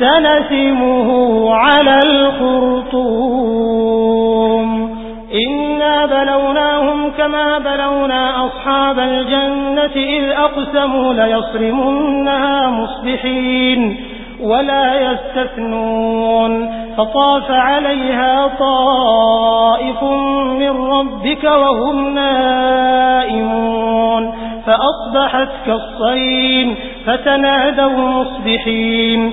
سنسمه على الخرطوم. إنا بلوناهم كما بلونا أصحاب الجنة إذ أقسموا ليصرمنها مصبحين ولا يستثنون. فطاف عليها طائف من ربك وهم نائمون. فأصبحت كالصين فتنادوا مصبحين.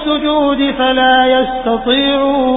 السجود فلا يستطيعون